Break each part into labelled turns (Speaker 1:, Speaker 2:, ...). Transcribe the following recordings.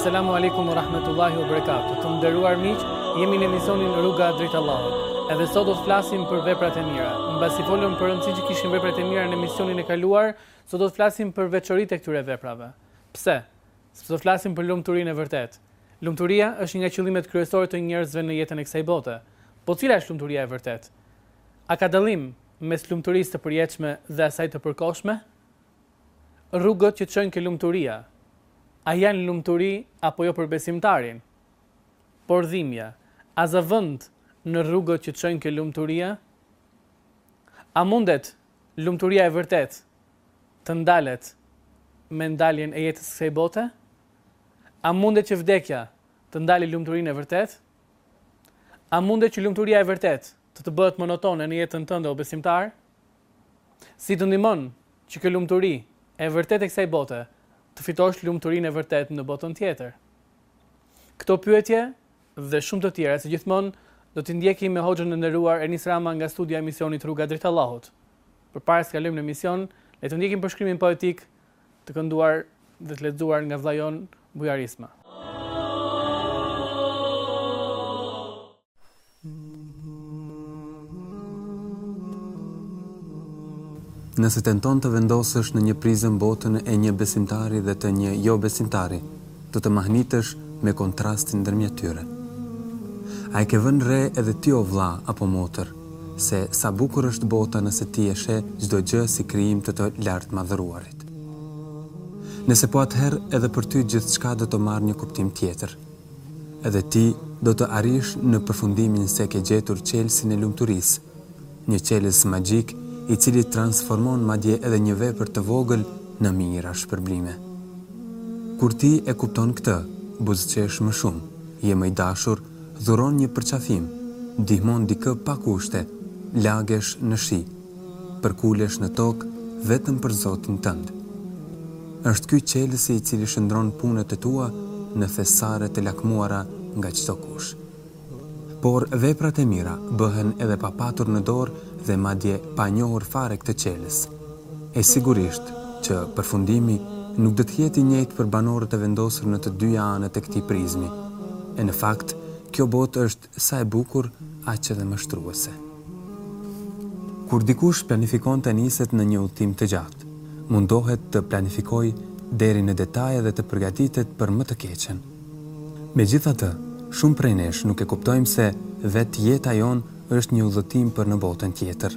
Speaker 1: Selamu alaikum wa rahmetullahi wa barakatuh. Të nderuar miq, jemi në emisionin Rruga drejt Allahut. Edhe sot do të flasim për veprat e mira. Mbasi folëm për rëndësinë që kishin veprat e mira në emisionin e kaluar, sot do të flasim për veçoritë e këtyre veprave. Pse? Sepse do të flasim për lumturinë e vërtetë. Lumturia është një nga qëllimet kryesore të njerëzve në jetën e kësaj bote. Po cila është lumturia e vërtetë? A ka dallim mes lumturisë të përjetshme dhe asaj të përkohshme? Rrugët që çojnë ke lumturia, a janë lumturi apo jo për besimtarin? Po dhimja, a zë vend në rrugët që çojnë ke lumturia? A mundet lumturia e vërtetë të ndalet me ndaljen e jetës kësaj bote? A mundet që vdekja të ndali lumturinë e vërtetë? A mundet që lumturia e vërtetë të të bëhet monotone në jetën tënde o besimtar? Si të ndihmon që kjo lumturi e vërtetë e kësaj bote të fitosh lumturinë e vërtetë në botën tjetër? Këto pyetje dhe shumë të tjera si gjithmonë do t'i ndjekim me Hoxhën e nderuar Enis Rama nga studioja e emisionit Rruga drejt Allahut. Përpara se të kalojmë në emision, le të ndjekim përshkrimin poetik të kënduar dhe të lexuar nga vllai jonë Bujar Isma.
Speaker 2: Nëse tenton të vendosësh në një prizëm botën e një besimtari dhe të një jobesimtari, do të mahnitësh me kontrastin ndërmjet tyre. A e ke vënë re edhe ti o vëlla apo motër, se sa bukur është bota nëse ti e sheh çdo gjë si krijim të të Lartmadhëruarit. Nëse po atëherë edhe për ty gjithçka do të marrë një kuptim tjetër. Edhe ti do të arrish në përfundimin se ke gjetur çelësin e lumturisë, një çelës magjik i cili transformon madje edhe një vepër të vogël në mijëra shpërblime. Kur ti e kupton këtë, buzëqesh më shumë, je më i dashur, dhuron një përqafim, ndihmon dikë pa kushte, lagesh në shi, përkulesh në tokë vetëm për Zotin tënd. Është ky çelësi i cili shndërron punët e tua në thesare të lakmuara nga çdokush. Por veprat e mira bëhen edhe pa patur në dorë dhe madje pa njohur fare këtë çelës. E sigurisht që përfundimi nuk do të jetë i njëjtë për banorët e vendosur në të dyja anët e këtij prizmi. E në fakt, kjo botë është Sa e bukur, aq edhe mashtruese. Kur dikush planifikon të niset në një udhëtim të gjatë, mundohet të planifikojë deri në detaje dhe të përgatitet për më të keqen. Megjithatë, shumë prej nesh nuk e kuptojmë se vetë jeta jonë është një udhëtim për në botën tjetër.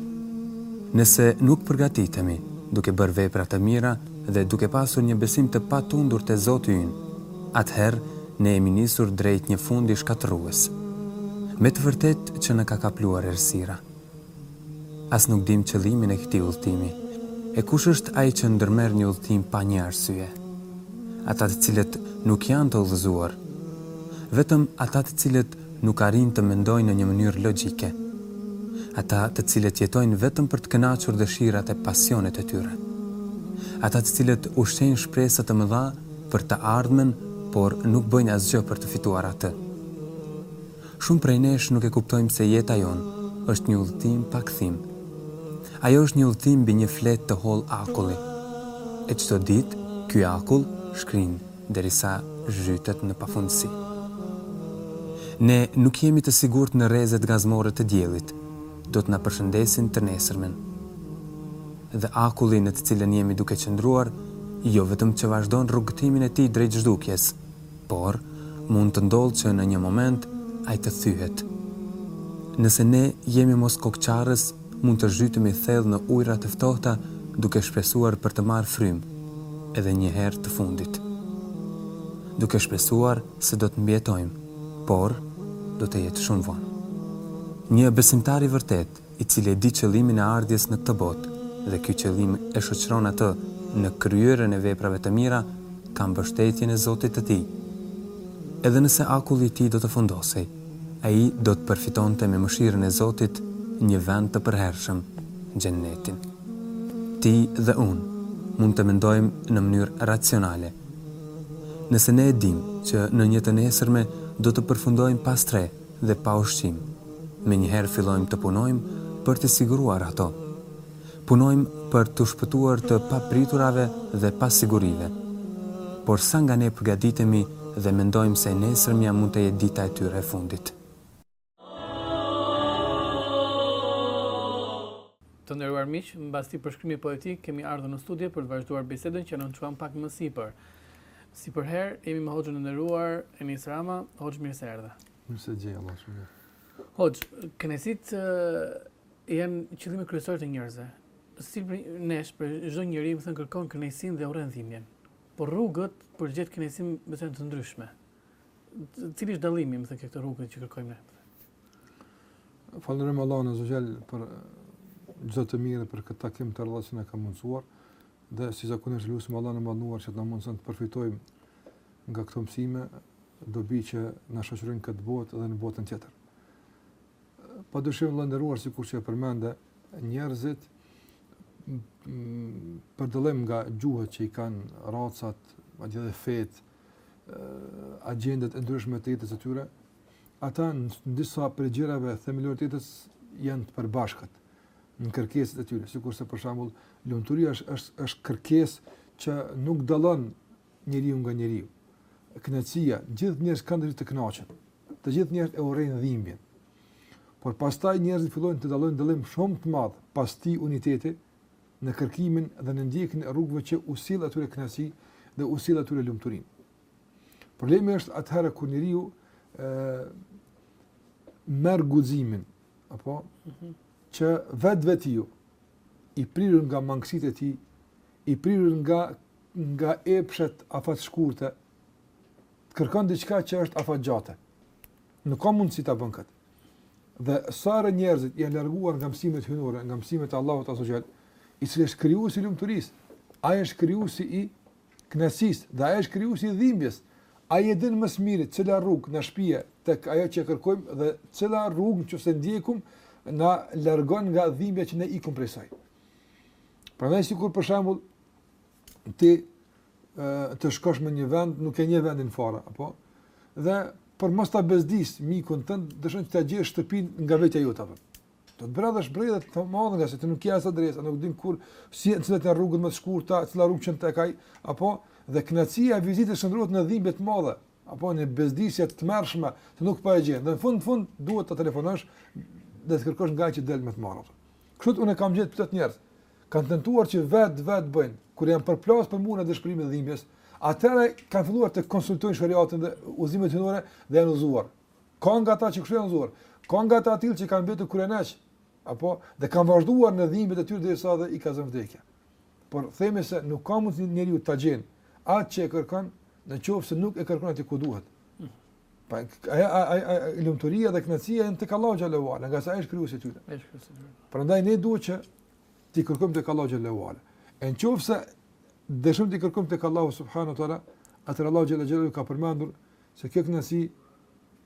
Speaker 2: Nëse nuk përgatitemi, duke bërë vepra të mira dhe duke pasur një besim të patundur te Zoti ynë, atëherë Ne jemi nisur drejt një fundi shkatërrues. Me të vërtetë që na ka kapluar errësira. As nuk dimë qëllimin e këtij udhëtimi. E kush është ai që ndërmerr një udhëtim pa një arsye? Ata të cilët nuk janë të udhëzuar. Vetëm ata të cilët nuk arrijnë të mendojnë në një mënyrë logjike. Ata të cilët jetojnë vetëm për të kënaqur dëshirat e pasionet e tyre. Ata të cilët ushqejnë shpresa të mëdha për të ardhmen, por nuk bëjnë asgjë për të fituar atë. Shumë prej nesh nuk e kuptojmë se jeta jonë është një udhëtim pa kthim. Ajo është një udhëtim mbi një fletë të hollë akulli. E çdo ditë, ky akull shkrin derisa zhytet në pafundësi. Ne nuk jemi të sigurt në rrezet gazmore të diellit, do të na përshëndesin të nesërmen. Dhe akulli në të cilën jemi duke qëndruar jo vetëm që vazhdon rrugëtimin e tij drejt zhdukjes, por mund të ndodhë që në një moment ai të thyhet. Nëse ne jemi moskokëçarës mund të zhytemi thellë në ujëra të ftohta duke shpresuar për të marrë frymë edhe një herë të fundit. Duke shpresuar se do të mbijetojmë, por do të jetë shumë vonë. Një besimtar i vërtetë i cili e di qëllimin e ardhjes në këtë botë dhe ky qëllim e shoqëron atë në kryerjen e veprave të mira, ka mbështetjen e Zotit të tij. Edhe nëse akulli i tij do të fundosej, ai do të përfitonte me mëshirën e Zotit një vend të përhershëm, Xhennetin. Ti dhe unë mund të mendojmë në mënyrë racionale. Nëse ne e dimë që në një të nesërme do të përfundojmë pa strehë, dhe pa ushqim. Menjëherë fillojmë të punojmë për t'i siguruar ato. Punojmë për t'u shpëtuar të papriturave dhe pasigurive. Por sa nga ne përgatitemi dhe mendojmë se e nesërmja mund të jetë dita e tyre e fundit?
Speaker 1: Të nderuar miq, mbas këtij përshkrimi poetik kemi ardhur në studio për të vazhduar bisedën që anonçuam pak më sipër. Si përherë, jemi me Hoxhën e nderuar, Enis Rama. Hoxhë, mirë se erdhe.
Speaker 3: Mirë se ju gjej, Allahu ju
Speaker 1: shpërbleftë. Hoxhë, kënaqësitë janë qëllime kryesore të njerëzve. Si për ne, për çdo njeri, me thënë kërkon kënaqësinë dhe urren dhimbjen. Por rrugët për të gjetur kënaqësinë me thënë të ndryshme. Cili është dallimi, me thënë, te kjo rruga që kërkojmë ne?
Speaker 3: Falënderojmë Allahun azze ve xhel për gjithë të mirat për këtë takim të radhës që na ka mundësuar. Dhe si zakonisht lusim Allahun e Madhëruar që të na mundëson të përfitojmë nga këto mësime, dobi që na shoqërojnë në këtë botë dhe në botën tjetër. Pa dyshim vëlla i nderuar sikur që e përmende njerëzit për dallim nga gjuhët që i kanë racat, madje edhe fetë, agjendat e ndryshme të jetës së tyre, ata në disa prej gjërave themelore të jetës janë të përbashkët. në kërkesat e tyre, sikurse për shembull, lumturia është është është kërkesë që nuk dallon njeriu nga njeriu. Kënaqësia, gjithë njerëzit kanë drejt të kënaqen. Të gjithë njerëzit e urrejnë dhimbjen. Por pastaj njerëzit fillojnë të dallojnë dallim shumë të madh pas këtij uniteti në kërkimin dhe në ndjekjen e rrugëve që u sill atyre kënaqësi dhe u sill atyre lumturinë. Problemi është atëherë kur njeriu ë merr guximin apo mm -hmm. që vetvetiu, i prirur nga mangësitë e tij, i prirur nga nga epshet afatshkurte, të kërkon diçka që është afatgjate. Nuk ka mundësi ta bën këtë. Dhe sa herë njerëzit janë larguar nga mësimet hyjnore, nga mësimet e Allahut azze ve xhel, i cili është krijuesi i lumturisë, ai është krijuesi i kënaqësisë, dhe Ai është Krijuesi i dhimbjes. Ai e din më së miri cila rrugë na shpie tek ajo që e kërkojmë dhe cila rrugë nëse e ndjekim na largon nga dhimbja që ne ikum prej saj. Prandaj sikur për shembull ti të shkosh në një vend, nuk e njeh vendin fare, apo? Dhe për të mos ta bezdis mikun tënd, dëshiron të ta gjesh shtëpinë nga vetja jote apo. Do të bredhësh bredhje të madhe ngase ti nuk ke as adresë, nuk din kurrsesi cilat janë rrugët më të shkurta, cila rrugë çon tek ai, apo dhe kënaqësia e vizitës shndërrohet në dhimbje të madhe, apo në bezdisje të tmerrshme, ti nuk po e gjen. Në fund të fundit duhet ta telefonosh dhe të kërkosh nga ai që del me të marrë. Kështu unë kam gjetë plot njerëz. Kanë tentuar që vetë ta bëjnë, kur janë përplas për muri në dëshpërimin e dhimbjes, atëherë kanë filluar të konsultojnë sheriatin dhe udhëzimet hyjnore dhe janë udhëzuar. Ka nga ata që kështu janë mësuar. Ka nga ata tillë që kanë mbetur kryeneç, apo dhe kanë vazhduar në dhimbjet e tyre derisa dhe i ka zënë vdekja. Por themi se nuk ka mundësi njeriu ta gjen atë që e kërkon, në qoftë se nuk e kërkon atë ku duhet. Po ai ai ai lumturia dhe kënaqësia janë tek Allahu xhalla wala, ngase ai është krijuesi i tyre. Është krijuesi i tyre. Prandaj ne duhet që t'i kërkojmë tek Allahu xhalla wala. E në qoftë se dëshirojmë t'i kërkojmë tek Allahu subhanahu wa taala, atëherë Allahu xhalla xhalla ka përmendur se kjo kënaqësi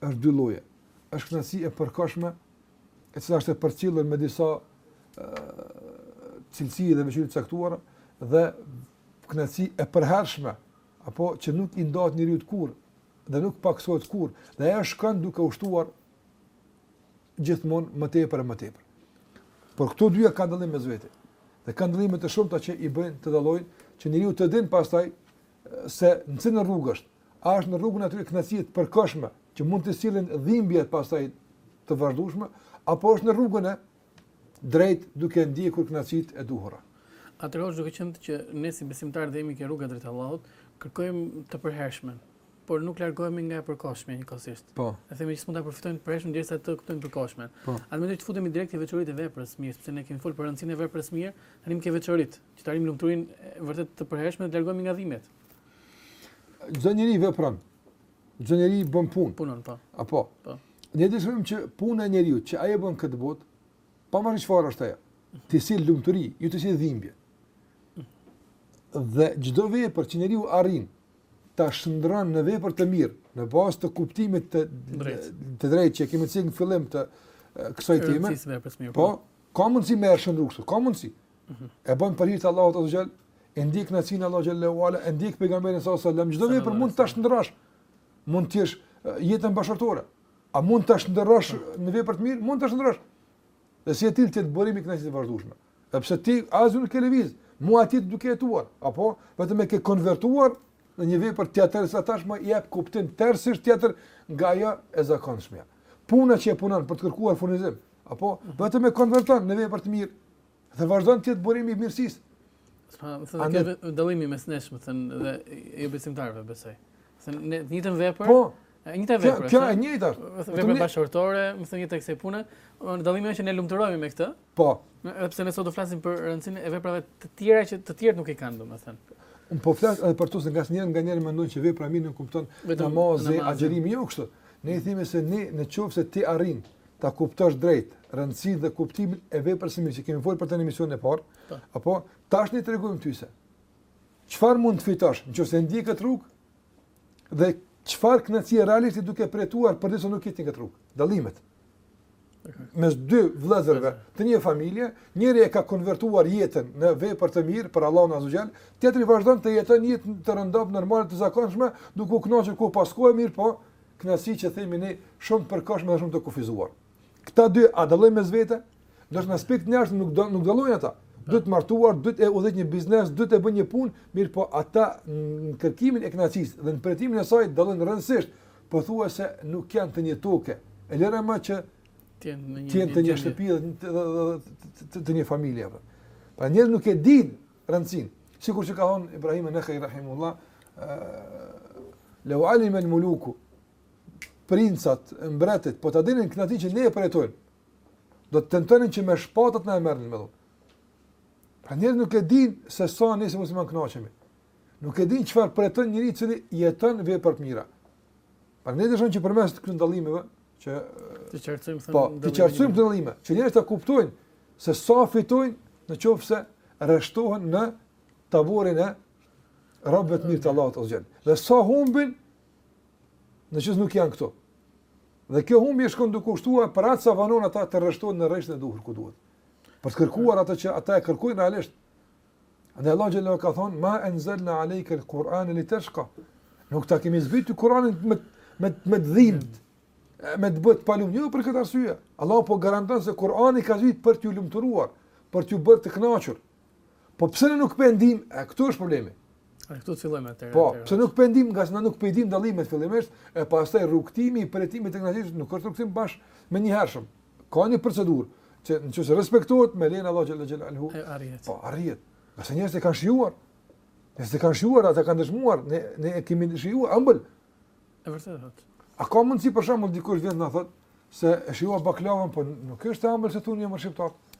Speaker 3: është dy lloje. Është kënaqësi e përkohshme, e cila është e përcjellur me disa cilësi dhe veçori të caktuara dhe kënaqësi e përhershme, apo që nuk i ndahet njeriut kurrë dhe nuk paksohet kurrë, dhe ajo shkon duke u shtuar gjithmonë më tepër e më tepër. Por këto të dyja kanë dallim mes vete. Dhe kanë dallime të shumta që i bëjnë të dallojnë që njeriu të din pastaj se në cilën rrugë është. A është në rrugën e atyre kënaqësive të përkohshme që mund të sillin dhimbje pastaj të vazhdueshme, apo është në rrugën e drejtë duke ndjekur kënaqësitë e duhura?
Speaker 1: Atëherë duke qenë që ne si besimtarë dhe jemi te rruga drejt Allahut, kërkojmë të përhershmen, por nuk largohemi nga e përkohshmja njëkohësisht.
Speaker 3: Po.
Speaker 1: E themi që s'mund ta përfitojmë të përhershmen derisa të kuptojmë të përkohshmen.
Speaker 3: Po.
Speaker 1: Atëherë mendoj të futemi direkt te veçoritë e veprës së mirë, sepse ne kemi fol për rëndësinë e veprës së mirë, tani më te veçoritë, që të arrijmë lumturinë e vërtetë të përhershme dhe të largohemi nga dhimbjet.
Speaker 3: Çdo njeri vepron. Çdo njeri bën punë.
Speaker 1: Punon po.
Speaker 3: Apo.
Speaker 1: Po.
Speaker 3: Ne do të themi që puna e njeriut që ai bën në këtë botë, pa marrë çfarë është ajo. Të sjell lumturi, o të sjell dhimbje. Dhe çdo vepër që njeriu arrin ta shndërron në vepër të mirë, në bazë të kuptimit të drejtë, të drejtë që kemi thënë në fillim të kësaj teme.
Speaker 1: Po,
Speaker 3: po, ka mundësi me e shndërru, ka mundësi. E bën për hir të Allahut azze ve xhel, e ndjek rizanë e Allahut xhalla wala, e ndjek pejgamberin sallallahu alaihi wasallam, çdo vepër mund ta shndërrosh. Mund të jetë jeta bashkëshortore. A mund ta shndërrosh në vepër të mirë? Mund ta shndërrosh. Dhe si e tillë të jetë burim i kënaqësisë së vazhdueshme. Sepse ti asgjë nuk ke lëviz, po ti duke jetuar, apo vetëm e ke konvertuar në një vepër tjetër sa tashmë i jep kuptim tërësisht tjetër nga ajo e zakonshme. Puna që e punon për të kërkuar furnizim, apo vetëm e konverton në vepër të mirë, Dhe vazhdon të jetë burim i mirësisë.
Speaker 1: Pra, me thënë, andaj... ky dallimi mes nesh, me thënë, dhe jobesimtarëve, besoj. Me thënë, ne, njëjtën vepër,
Speaker 3: po,
Speaker 1: e njëjta vepër,
Speaker 3: kjo, e njëjta
Speaker 1: vepër një... bashkëshortore, me thënë, njëjtë kësaj pune, dallimi është që ne lumturohemi me këtë,
Speaker 3: po.
Speaker 1: edhe pse ne sot do flasim për rëndësinë e veprave të tjera që të tjerët nuk i kanë, domethënë.
Speaker 3: Unë po flas edhe për to se ngandonjëherë njeriu mendon që vepra e mirë nënkupton namazi, agjërimi e kështu. Ne i themi se ne në qoftë se ti arrin ta kuptosh drejt rëndësinë dhe kuptimin e veprës së mirë që kemi folur për të në emisionin e parë, po. apo tash ne tregojmë ty se çfarë mund të fitosh nëse ndjek këtë rrugë dhe çfarë kënaqësi realisht duke përjetuar përderisa ndjek këtë rrugë. Dallimet mes dy vëllezërve të një familje, njëri e ka konvertuar jetën në vepër të mirë për Allahun azze ue xhel, tjetri vazhdon të jetojë një jetë të rëndomtë normale të zakonshme, duke u kënaqur nga pasuria, mirëpo Kënaqësi që themi ne shumë përkohshme dhe shumë të kufizuar. Këta dy a dallojnë mes vete? Ndërsa në aspekt njerëzor nuk do nuk dallojnë ata. Do të martohet, do të udhëheqë një biznes, do të bëjë një punë, mirëpo ata në kërkimin e kënaqësisë dhe në përjetimin e saj dallojnë rrënjësisht, pothuajse nuk janë të një toke. E lëre më që të jenë të një shtëpie dhe të një familje. Pra njeri nuk e din rëndësinë. Sikur që ka thënë Ibrahim an-Nakhai rahimehullah, "Law alim al-muluku" princat, mbretërit, po ta dinin kënaqësinë që ne e përjetojmë. Do të tentonin që me shpata të na e merrnin me dhunë. Pra njeri nuk e din se sa ne si muslimanë kënaqemi. Nuk e din çfarë përjeton njeriu i cili jeton vepër të mira. Pra ne dëshirojmë që përmes këtyre ndallimeve që
Speaker 1: të qartësojmë
Speaker 3: këtë. Po, të qartësojmë këto dallime, që njerëzit ta kuptojnë se sa fitojnë në qoftë se rreshtohen në taborin e robëve të mirë të Allahut azze ue xhel. Dhe sa humbin në qoftë se nuk janë këtu. Dhe kjo humbje shkon duke u shtuar për atë sa vonojnë ata të rreshtohen në rreshtin e duhur ku duhet. Për të kërkuar atë që ata e kërkojnë realisht Andaj Allahu xhelle xhelaluhu ka thonë ma anzalna alejka al-Quran li tashqa. Nuk ta kemi zbritur Kur'anin me me me t'dhimbë, me të bë të palumtur, jo për këtë arsye. Allahu po garanton se Kur'ani ka zbritur për t'ju lumturuar, për t'ju bërë të kënaqur. Po pse ne nuk po e ndijm? A këtu është problemi?
Speaker 1: A këtu fillojmë atë.
Speaker 3: Po, pse nuk po e ndijm, ngase ne nuk po i dimë dallimet fillimisht, e pastaj rrugtimi i përjetimit të kënaqësisë nuk është rrugtim bash i menjëhershëm. ka një procedurë që në qoftë se respektohet me lejen e Allahut xhelle xhelaluhu. Arrihet. Po arrihet. Ngase njerëzit e kanë shijuar. Njerëzit e kanë shijuar, ata kanë dëshmuar, ne ne e kemi shijuar ëmbël.
Speaker 1: E vërtetë.
Speaker 3: A ka mundësi për shembull dikush vjen na thotë se e shijova baklavën, po nuk është e ëmbël si thoni ju shqiptarët.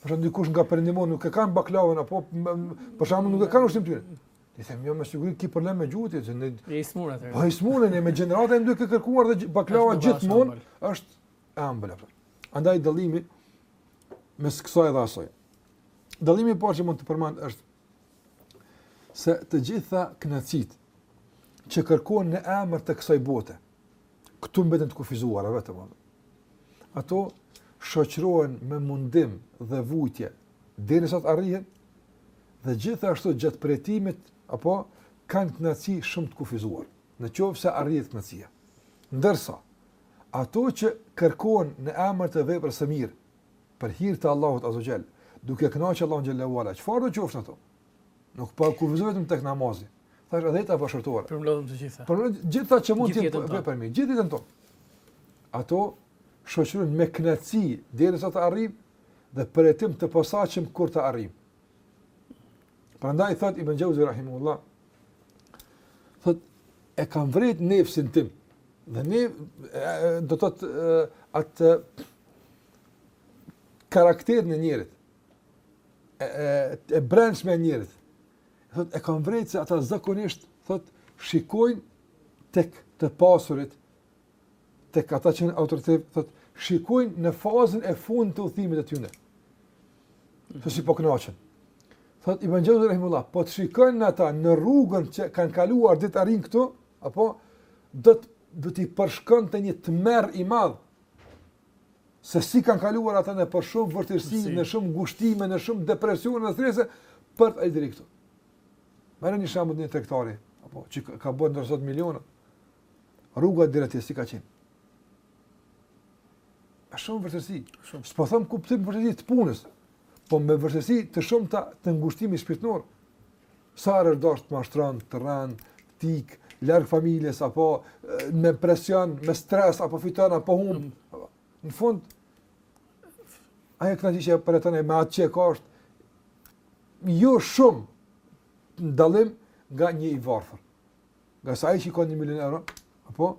Speaker 3: Për shembull dikush nga perëndimorët nuk e kanë baklavën apo për shembull nuk e kanë ushqim të tyre. I them jo me siguri ki problem me gjuhën ti, se je
Speaker 1: i sëmurë ti.
Speaker 3: Po i sëmurë, ne me gjenerata jemi duke e kërkuar dhe baklava gjithmonë është e ëmbël apo. Andaj dallimi mes kësaj dhe asaj. Dallimi i parë që mund të përmend është se të gjitha kënaqësitë që kërkohen në emër të kësaj bote, këtu mbeten të kufizuara vetëm. Ato shoqërohen me mundim dhe vujtje deri sa të arrihen dhe gjithashtu gjatë përjetimit apo kanë kënaqësi shumë të kufizuar. Në qoftë se arrihet kënaqësia. Ndërsa Ato që kërkon në emër të veprës së mirë, për hir të Allahut azze ue xhel, duke kënaqur Allahun xhele ue ala, çfarë do qofshin ato? Nuk po kufizoj vetëm tek namazi. Thash edhe ta bashkëtorë.
Speaker 1: Përmblodhëm të gjitha.
Speaker 3: Po të gjitha që mund të jetë për mirë, gjithë jetën tonë. Ato shoqërojnë me kënaqësi derisa të arrijmë dhe përjetim të posaçëm kur të arrijmë. Prandaj thot Ibn Jauzi rahimullah, Thot, e kam vrejt nefsin tim, dhe nefsi do të thot atë karakterin e njerit, e, e, e brendshme e njerit, thot, e kam vrejt se ata zakonisht, thot, shikojnë tek të pasurit, tek ata që janë autoritet, thotë, shikojnë në fazën e fundit të udhëtimit të tyre. Se si po kënaqen. Thot Ibn Jauzi rahimullah, po të shikojnë ata në rrugën që kanë kaluar deri të arrin këtu, apo do t'i përshkonte një tmerr i madh. Se si kanë kaluar ata nëpër shumë vështirësi, në shumë ngushtime, në shumë depresione dhe strese për të ardh deri këtu. Marrë një shembull një tregtari, apo që ka bërë ndër sot miliona. rruga deri atje si ka qenë. Me shumë vështirësi, shumë. S'po them kuptim vështirësi të punës, po me vështirësi të shumta, të ngushtimit shpirtnor. Sa herë është dashtë të mashtran, të rran, t'ik, larg familjes, apo me presion, me stres, apo fitan, apo hum. Mm. Në fund, ajo kënaqje që e përjeton me atë që e ka është, jo shumë në dallim nga një i varfër. Nga sa ai që ka 1 milion euro, apo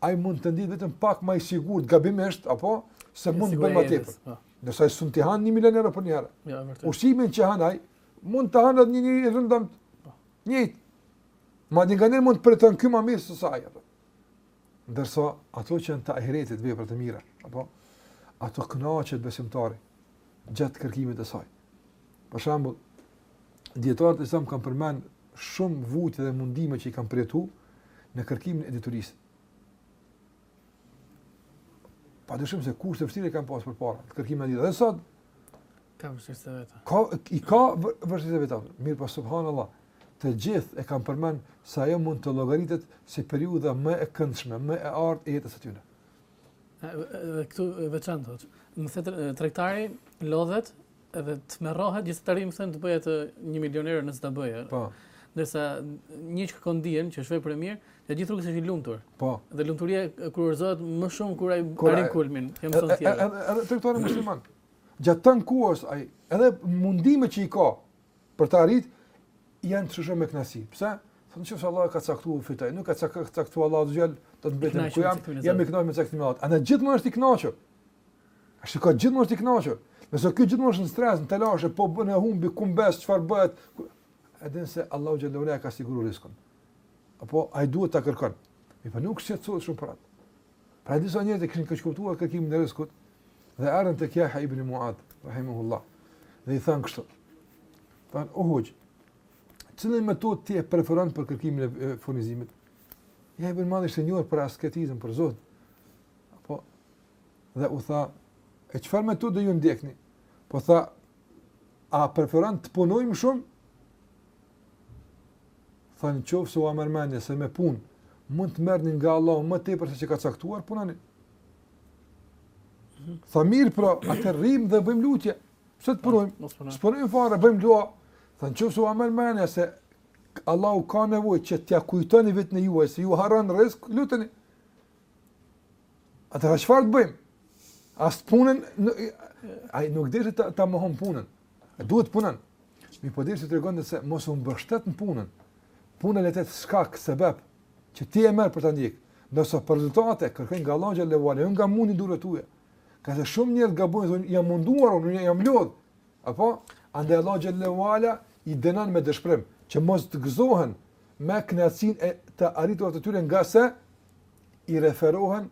Speaker 3: ai mund të ndihet vetëm pak më i sigurt gabimisht, apo se mund të bëjë më tepër. Po. Ndërsa s'mund t'i han 1 milion euro për një herë. Ja, vërtet. Ushqimin që han ai mund të hanë një njeri i rëndomtë. Po. Njëjt. Madje ngjan mund ta përjeton ky më mirë se sa ai. Ndërsa ato që janë të ahiretit vepra të mira, apo ato kënaqet besimtari gjatë kërkimit të saj. Për shembull, dijetarët e Islamit kanë përmend shumë vujtje dhe mundime që i kanë përjetuar në kërkimin e diturisë. Pa dyshim se kushte të vështira kanë pasur përpara, në kërkimin e diturisë. Dhe sot,
Speaker 1: ka vështirësitë e veta.
Speaker 3: Ka, i ka vështirësitë e veta. Mirëpo, subhanallah, të gjithë e kanë përmend se ajo mund të llogaritet si periudha më e këndshme, më e artë e jetës së tyre.
Speaker 1: Edhe këtu e veçanta është. Domethënë tregtari lodhet edhe tmerrohet gjithë të më thënë të bëhet një milioner nëse ta bëjë. Po. Ndërsa një që kërkon dijen, që është vepër e mirë, dhe gjithë rrugës është i lumtur.
Speaker 3: Po.
Speaker 1: Dhe lumturia kurorëzohet më shumë kur ai arrin kulmin, domethënë tjetër.
Speaker 3: Edhe tregtari musliman. Gjatë tan kohës ai, edhe mundimet që i ka, për ta arrit janë të çëshme me kënaqësi. Pse? Thonë nëse Allah e ka caktuar fitoj, nuk ka caktuar caktuar Allah azze ue xhel, do të mbetem ku jam, jam i kënaqur me caktimin e Allahut. Andaj gjithmonë është i kënaqur. A shikoj gjithmonë është i kënaqur. Ndërsa ky gjithmonë është në stres, në telash, po bën e humbi ku mbes, çfarë bëhet? E din se Allahu teala ka siguruar rizkun. Apo ai duhet ta kërkon. Mirëpo nuk shqetësohet shumë për atë. Pra disa njerëz e kishin keqkuptuar kërkimin e rizkut dhe erdhën tek Jahja ibn Muad, rahimahullah. Dhe i thanë kështu. Thanë o hoxhë. Cilën metodë ti e preferon për kërkimin e furnizimit? Jahja ibn Muad ishte njohur për asketizëm, për zuhd. Apo dhe u tha, e çfarë metodë ju ndjekni? Po tha, a preferon të punojmë shumë Tha në qoftë se ua merr mendja, se me punë, mund të merrni nga Allahu më tepër se çka caktuar, punoni. Mhm. Tha mirë pra, atëherë rrimë dhe bëjmë lutje. Pse të punojmë? S'punojmë fare, bëjmë dua. Tha në qoftë se ua merr mendja, se Allahu ka nevojë që t'ia kujtoni veten e juaj, se ju harron rizk, lutuni. Atëherë çfarë të bëjmë? As punën, ai nuk deshi ta, ta mohon punën. Ai duhet të punon. Mirëpo deshi të tregon se mos u mbështet në punën. Puna le të jetë shkak, sebep, që ti e merr për ta ndjekë. Ndërsa për rezultate, kërko nga Allahu teala, jo nga mundi i duarve të tua. Ngase shumë njerëz gabojnë, thonë, jam munduar, unë jam lodhë. Apo, andaj Allahu teala i dënon me dëshpërim, që mos të gëzohen me kënaqësinë e të arriturave të tyre ngase i referohen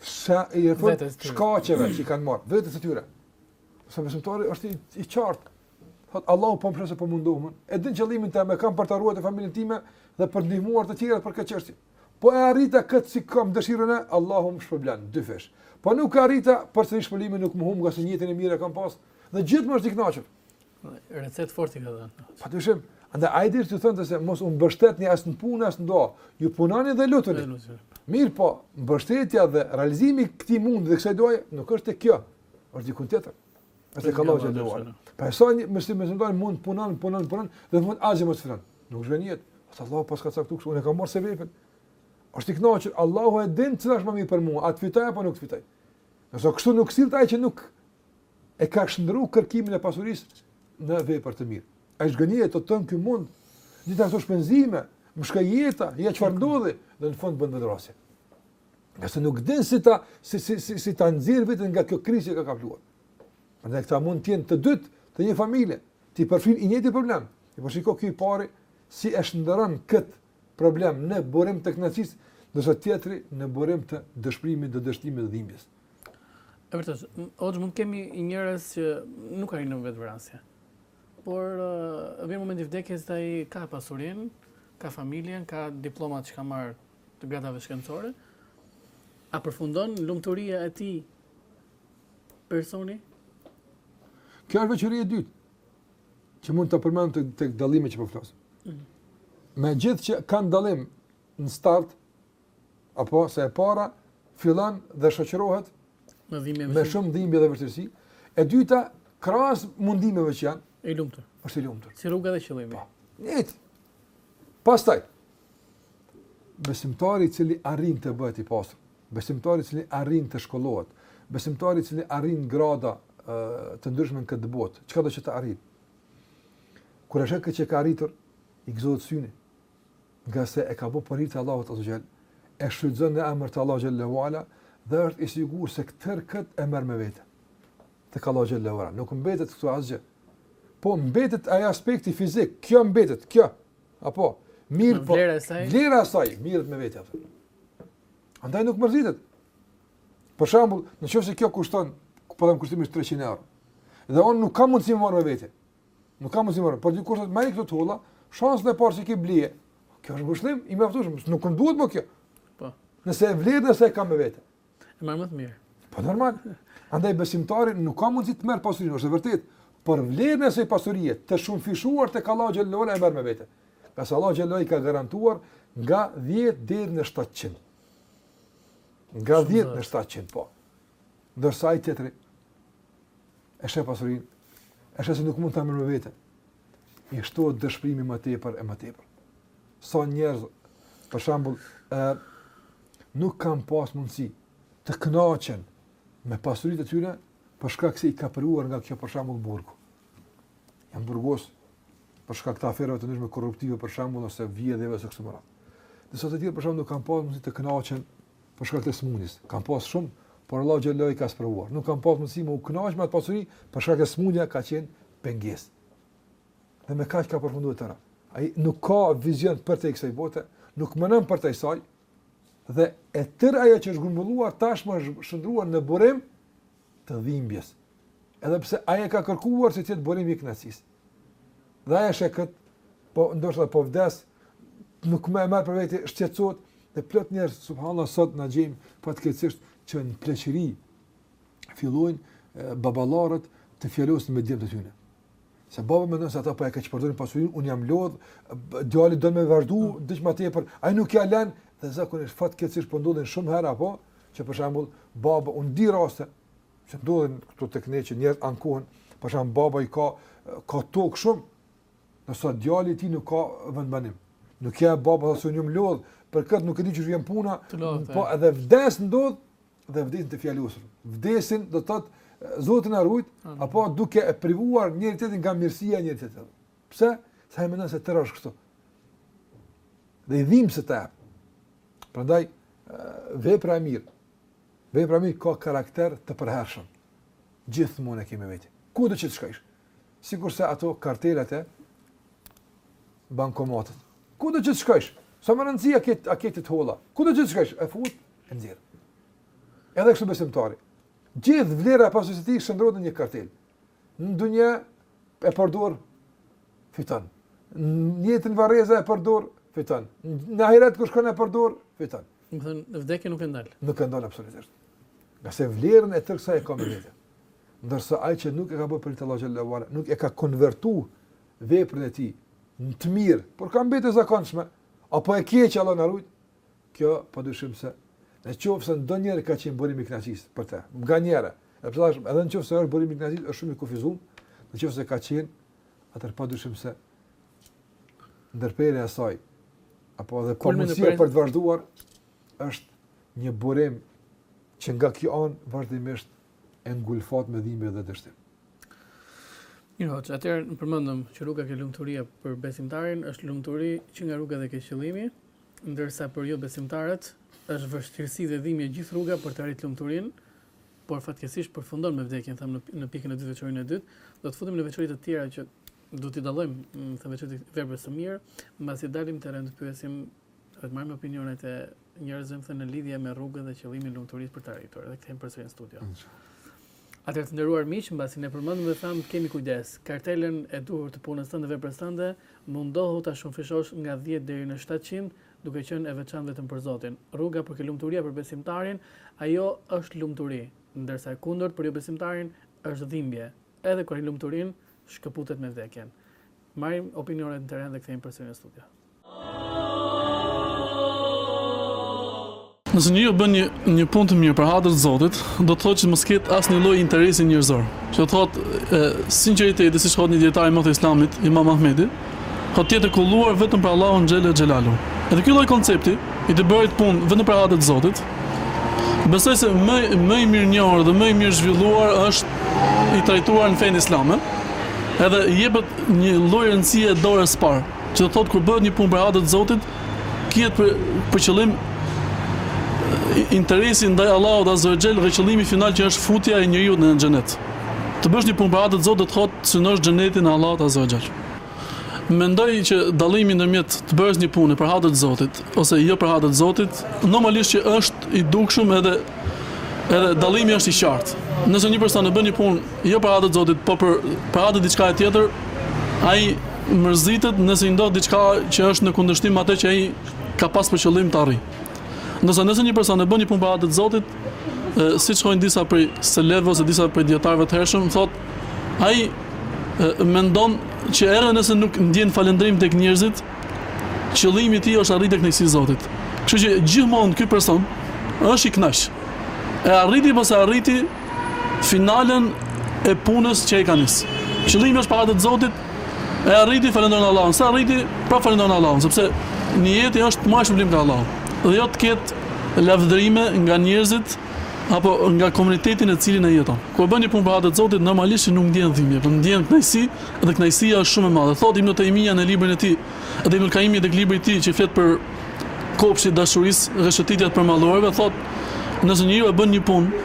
Speaker 3: shka, i referohen shkaqeve që i kanë marrë, vetes së tyre. Se besimtari është i, i qartë. Thotë Allahu po më sheh se po mundohem. E din qëllimin tim, e kam për të ruajtur familjen time dhe për të ndihmuar të tjerët për këtë çështje. Po e arrita këtë si kam dëshirën e, Allahu më shpërblen dyfish. Po nuk arrita, përsëri shpërblimi nuk më humb, ngase nijetin e mirë kam pas dhe gjithmonë është i kënaqur.
Speaker 1: Recetë të fortë i ka dhënë.
Speaker 3: Padyshim, andaj ai deshi të thonte se mos u mbështetni as në punë as në dua. Ju punoni dhe lutuni. Mirëpo, mbështetja dhe realizimi i këtij mundi dhe kësaj duaje nuk është tek kjo, Është diku tjetër. Është tek Allahu teala. Prandaj një besimtar mund punon, punon, punon dhe mund asgjë mos fiton. Nuk zhgënjehet. Thotë Allahu paska caktuar kështu, unë kam marrë sebepin. Është i kënaqur, Allahu e din çfarë është më mirë për mua, a të fitoj apo nuk fitoj. Ndërsa kështu nuk sillet ai që nuk e ka shndërruar kërkimin e pasurisë në vepër të mirë. Ai zhgënjehet, thotë ky mund gjithë ato shpenzime, më shkoi jeta, ja çfarë ndodhi, dhe në fund bën vetëvrasje. Ngase nuk din si ta, si, si, si, si ta nxjerrë veten nga kjo krizë që e ka kapluar. Në këta mund të jenë të dy të një familje, t'i përfshin i njëjti problem. I përfshin po ko kjo i pari, si e shndërron këtë problem në burim të kënaqësisë, ndërsa tjetri në burim të dëshpërimit dhe dështimit dhe dhimbjes.
Speaker 1: E vërtetë, që mund kemi njerëz që nuk arrijnë në vetëvrasje, por uh, vjen momenti i vdekjes dhe ai ka pasurinë, ka familjen, ka diplomat që ka marrë të gradave shkencore, a përfundon lumturia e atij personi?
Speaker 3: Kjo është veçoria e dytë që mund ta përmend tek dallimet që po flas. Mm. Megjithëqë kanë dallim në start apo, se e para fillon dhe shoqërohet
Speaker 1: me dhimbje
Speaker 3: me shumë dhimbje dhe vështirësi. E dyta, krahas mundimeve që janë,
Speaker 1: i lumtur.
Speaker 3: Është i lumtur.
Speaker 1: Si rruga dhe qëllimi. Po.
Speaker 3: Njëjtë. Pastaj, besimtari i cili arrin të bëhet i pastër, besimtari i cili arrin të shkollohet, besimtari i cili arrin grada të ndryshme në këtë botë, çka do që të arrijë? Kur e sheh këtë që ka arritur, i gëzohet syni, ngase e ka bo për hir të Allahut Azze ve Xhel, e shfrytëzon në emër të Allahut xhelle ve ala, dhe është i sigurt se këtë, këtë e merr me vete, tek Allahu xhelle ve ala. Nuk mbetet këtu asgjë, po mbetet ai aspekti fizik, kjo mbetet, kjo, Apo, mirëpo,
Speaker 1: vlera e saj,
Speaker 3: vlera e saj mirret me vete. Andaj nuk mërzitet. Për shembull, në qoftë se kjo kushton, po them kushtimisht 300 euro. Dhe unë nuk kam mundësi ta marr me vete. Nuk kam mundësi me marr, por dikush më thotë merr këto dollarë, shansin e parë që ke blije. Kjo është ngushëllim i mjaftueshëm, nuk më duhet më kjo.
Speaker 1: Po.
Speaker 3: Nëse vlerën e saj e kam me vete.
Speaker 1: E marr më të mirë.
Speaker 3: Po normal. Andaj besimtari nuk ka mundësi ta merr pasurinë, është e vërtetë. Por vlerën e asaj pasurie të shumëfishuar tek Allahu xhelle ve ala e merr me vete. Ngase Allahu xhelle shanuhu i ka garantuar nga 10 deri në 700. Nga 10 në 700 po. Ndërsa ai tjetri e sheh pasurinë. E sheh se nuk mund ta merr me vete. I shtohet dëshpërimi më tepër e më tepër. Sa njerëz për shembull, ë nuk kanë pas mundësi të kënaqen me pasuritë e tyre, për shkak se i ka privuar nga kjo për shembull burgu. Janë burgos për shkak të aferave të ndryshme korruptive për shembull ose vjedhjeve ose kështu me radhë. Disa të tjerë për shembull nuk kanë pas mundësi të kënaqen për shkak të smundjes. Kanë pas shumë, por Allahu xhelle shanuhu i ka sprovuar. Nuk kanë pas mundësi me u kënaq me atë pasuri për shkak se smundja ka qenë pengesë. Dhe me kaq ka përfunduar e tëra. Ai nuk ka vizion përtej kësaj bote, nuk mendon përtej saj. Dhe e tërë ajo që është grumbulluar tashmë është shndruar në burim të dhimbjes. Edhe pse ai e ka kërkuar që të jetë burim i kënaqësisë. Dhe ai e sheh këtë, po ndoshta po vdes, nuk mund e marr me veti shqetësohet dhe plot njerëz subhanallah sot ne gjejmë fatkeqësisht që në pleqëri fillojnë baballarët të fjalosen me djemtë të tyne. Se baba mendon se ata po e keqpërdorin pasurinë, un jam lodh, djali do më vazhdu mm. diç më tepër, ai nuk ia lën dhe zakonisht fatkeqësisht po ndodhin shumë herë apo që për shembull baba un di raste që ndodhin këtu tek ne që njerëz ankohen, për shembull baba i ka ka tokë shumë, ndërsa djali i tij nuk ka vendbanim. Nuk ia, baba thotë se unë jam lodh, për këtë, nuk e di qysh vjen puna, po edhe vdes ndodh dhe vdesin të fjalosur. Vdesin do të thotë Zoti na rujt, apo duke e privuar njëri tjetrin nga mirësia e njëri tjetrit. Pse? Se mendon se do të rrojë kështu. Dhe i dhimbset ajo. Prandaj vepra e mirë. Vepra e mirë ka karakter të përhershëm. Gjithmonë e kemi me vete. Kudo që të shkojsh. Sikurse ato kartelat e bankomatit. Kudo që të shkojsh, është me rëndësi të ketë, të ketë të holla. Kudo që të shkojsh, e fut, e nxjerr. Edhe kështu besimtari. Gjithë vlera e pasurisë së tij shndrohet në një kartelë. Në dynja e përdor fiton. Në jetën e varrezave e përdor fiton. Në ahiret kur shkon e përdor fiton.
Speaker 1: Domethënë, vdekja nuk e ndal.
Speaker 3: Nuk e ndal absolutisht. Ngase vlerën e tërë kësaj e ka me vete. ndërsa ai që nuk e ka bërë për Allahun Teala, nuk e ka konvertuar veprën e tij në të mirë, por ka mbetë e zakonshme, apo e keqe Allahu na rujtë, kjo pa dyshim se në qoftë se ndonjëherë ka qenë burim i knaqisë për te, nganjëherë, e për të, thashë, edhe në qoftë se është burim i knaqisë, është shumë i kufizum, në qoftë se ka qenë, atëherë pa dyshim se ndërprerja e saj, apo edhe pamundësia për të vazhduar, është një burim që nga kjo anë vazhdimisht e ngulfat me dhimbje dhe dëshpërim.
Speaker 1: Mirë hoxhë, atëherë ne përmendëm që rruga ke lumturia për besimtarin, është lumturi që nga rruga dhe ke qëllimi, ndërsa për jobesimtarët, është vështirësi dhe dhimbje gjithë rruga për të arrit lumturinë, por fatkeqësisht përfundon me vdekjen, thamë në, në pikën e dy, veçorinë e dytë, do të futemi në veçori të tjera që do t'i dallojmë, mm, thamë veçoritë e veprës së mirë, mbasi dalim te rendi pyesim Duhet të marrim opinionet e njerëzve, më thënë, në lidhje me rrugën dhe qëllimin e lumturisë për të arritur. Dhe kthehemi përsëri në studio. Atëherë të nderuar miq, mbasi ne përmendëm dhe thamë të kemi kujdes, kartelën e duhur të punës tënde dhe veprës tënde, mundohu ta shumëfishosh nga 10 deri në 700, duke qenë e veçantë vetëm për Zotin. Rruga për lumturia për besimtarin, ajo është lumturi, ndërsa e kundërt për jobesimtarin është dhimbje. Edhe kur ai lumturinë, shkëputet me vdekjen. Marrim opinionet në terren dhe kthehemi përsëri në studio.
Speaker 4: Nëse njeri bën një, një punë të mirë për hatër të Zotit, do të thotë që mos ketë asnjë lloj interesi njerëzor. Që do të thotë sinqeriteti, siç thotë një dietar i madh i Islamit, Imam Ahmedi, thotë të jetë kulluar vetëm për Allahun xhel xhelalu. Edhe ky lloj koncepti i të bërit punë vetëm për hatër të Zotit, besoj se më më i mirë njohur dhe më i mirë zhvilluar është i trajtuar në fenë islame. Edhe jepet një lloj rëndësie dorës së parë. Që do të thotë kur bëhet një punë për hatër të Zotit, kihet për për qëllim interesi ndaj Allahut Azza wa Jell dhe qëllimi final që është futja e njeriut në xhenet. Të bësh një punë për hatër të Zotit do të thotë të synosh xhenetin e Allahut Azza wa Jell. Mendoj që dallimi ndërmjet të bësh një punë për hatër të Zotit ose jo për hatër të Zotit, normalisht që është i dukshëm edhe edhe dallimi është i qartë. Nëse një person e bën një punë Jo për hatër të Zotit, por për për hatër të diçkaje tjetër, ai mërzitet nëse i ndodh diçka që është në kundërshtim me atë që ai ka pas për qëllim të arrijë. Ndërsa nëse një person e bën një punë për hatër të Zotit, siç thonë disa prej selefëve ose disa prej dietarëve të hershëm, thotë ai mendon që edhe nëse nuk ndjen falënderim tek njerëzit, qëllimi i tij është arritë kënaqësia e Zotit. Kështu që gjithmonë ky person është i kënaq. E arriti apo s'e arriti finalen e punës që e ka nis. Qëllimi është për hatër të Zotit, e arriti falënderon Allahun, s'e arriti prapë falënderon Allahun, sepse nijeti është me shpërblim të Allahut. Dhe jo të ketë lavdërime nga njerëzit apo nga komuniteti në të cilin ai jeton. Kur bën një punë për hatër të Zotit, normalisht që nuk ndjen dhimbje, por ndjen kënaqësi dhe kënaqësia është shumë e madhe. Thotë Ibn Taymija në librin e tij Edhe Ibn Kaimi tek libri i tij që flet për kopshtin e dashurisë dhe shëtitja e të përmalluarve thotë, nëse njeriu e bën një punë,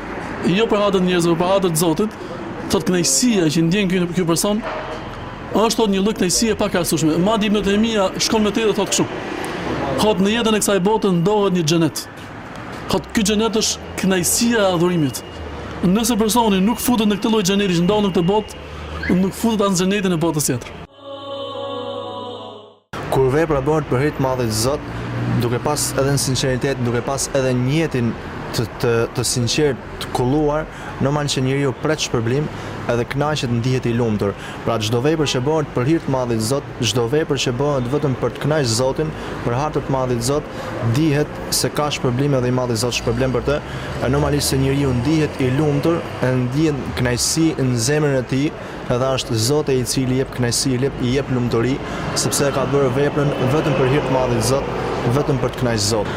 Speaker 4: jo për hatër të njerëzve, por për hatër të Zotit, thotë kënaqësia që ndjen ky ky person është thotë një lloj kënaqësie e pakrahasueshme. Madje Ibn Taymija shkon më tej dhe thotë kështu. Thotë në jetën e kësaj bote ndodhet një xhenet. Thotë ky xhenet është kënaqësia e adhurimit. Nëse personi nuk futet në këtë lloj xheneti që ndodhet në këtë botë, nuk futet as në xhenetin e botës tjetër.
Speaker 5: Kur vepra bëhet për hir të Madhit Zot, duke pas edhe sinqeritetin, duke pas edhe nijetin të sinqertë të kulluar, normal që njeriu pret shpërblim edhe kënaqet ndihet i lumtur. Pra çdo vepër që bëhet për hir të Madhit Zot, çdo vepër që bëhet vetëm për të kënaqë Zotin, për hatër të të Madhit Zot, dihet se ka shpërblim edhe i Madhi Zot shpërblen për të, e normalisht se njeriu ndihet i lumtur e ndien kënaqësi në zemrën e tij, Edhe është Zoti i cili jep knaqësi i jep lumturi sepse e ka bërë veprën vetëm për hir të madhit Zot vetëm për të knaq Zot.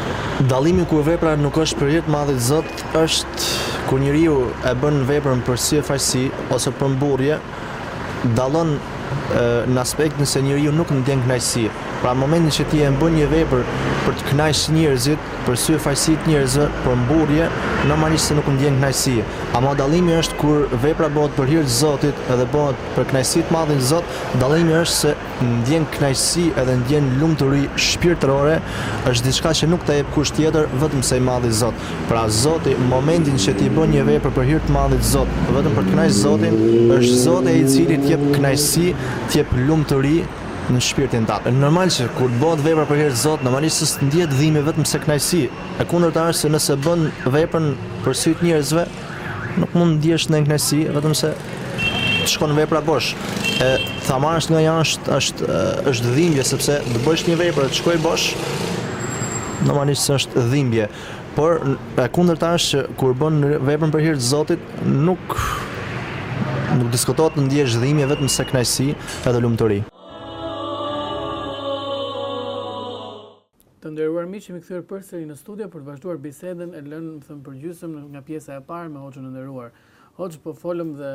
Speaker 5: Dallimi kur vepra nuk është për hir të madhit Zot është kur njeriu e bën veprën për syefaqësi ose për mburrje dallon në aspektin se njeriu nuk ndjen knaqësi pra momentin që ti e bën një vepër për të knaq njerzit Për syefaqësi të njerëzve, për mburrje, normalisht se nuk ndjen kënaqësi. Ama dallimi është kur vepra bëhet për hir të Zotit dhe bëhet për kënaqësi të madhit Zot, dallimi është se ndjen kënaqësi edhe ndjen lumturi shpirtërore, është diçka që nuk ta jep kush tjetër vetëm se i madhi Zot. Pra Zoti, momentin që ti bën një vepër për hir të madhit Zot, vetëm për të kënaq Zotin, është Zoti ai i cili të jep kënaqësi, të jep lumturi, në shpirtin tat. Normal që kur të bëhet vepra për hir të Zotit, normalisht që s'të ndjehet dhimbje, vetëm se kënaqësi. E kundërta është se nëse bën veprën për sy të njerëzve, nuk mund të ndjesh ndonjë kënaqësi, vetëm se të shkon vepra bosh. E ta marrësh nga një anë është është është dhimbje sepse të bësh një vepër të shkojë bosh, normalisht se është dhimbje. Por, e kundërta është që kur bën veprën për hir të Zotit, nuk nuk diskutohet të ndjesh dhimbje vetëm se kënaqësi edhe lumturi.
Speaker 1: Të nderuar miq, jemi kthyer përsëri në studio për të vazhduar bisedën e lënë, më thënë, përgjysëm nga pjesa e parë me Hoxhën e nderuar. Hoxhë, po folëm dhe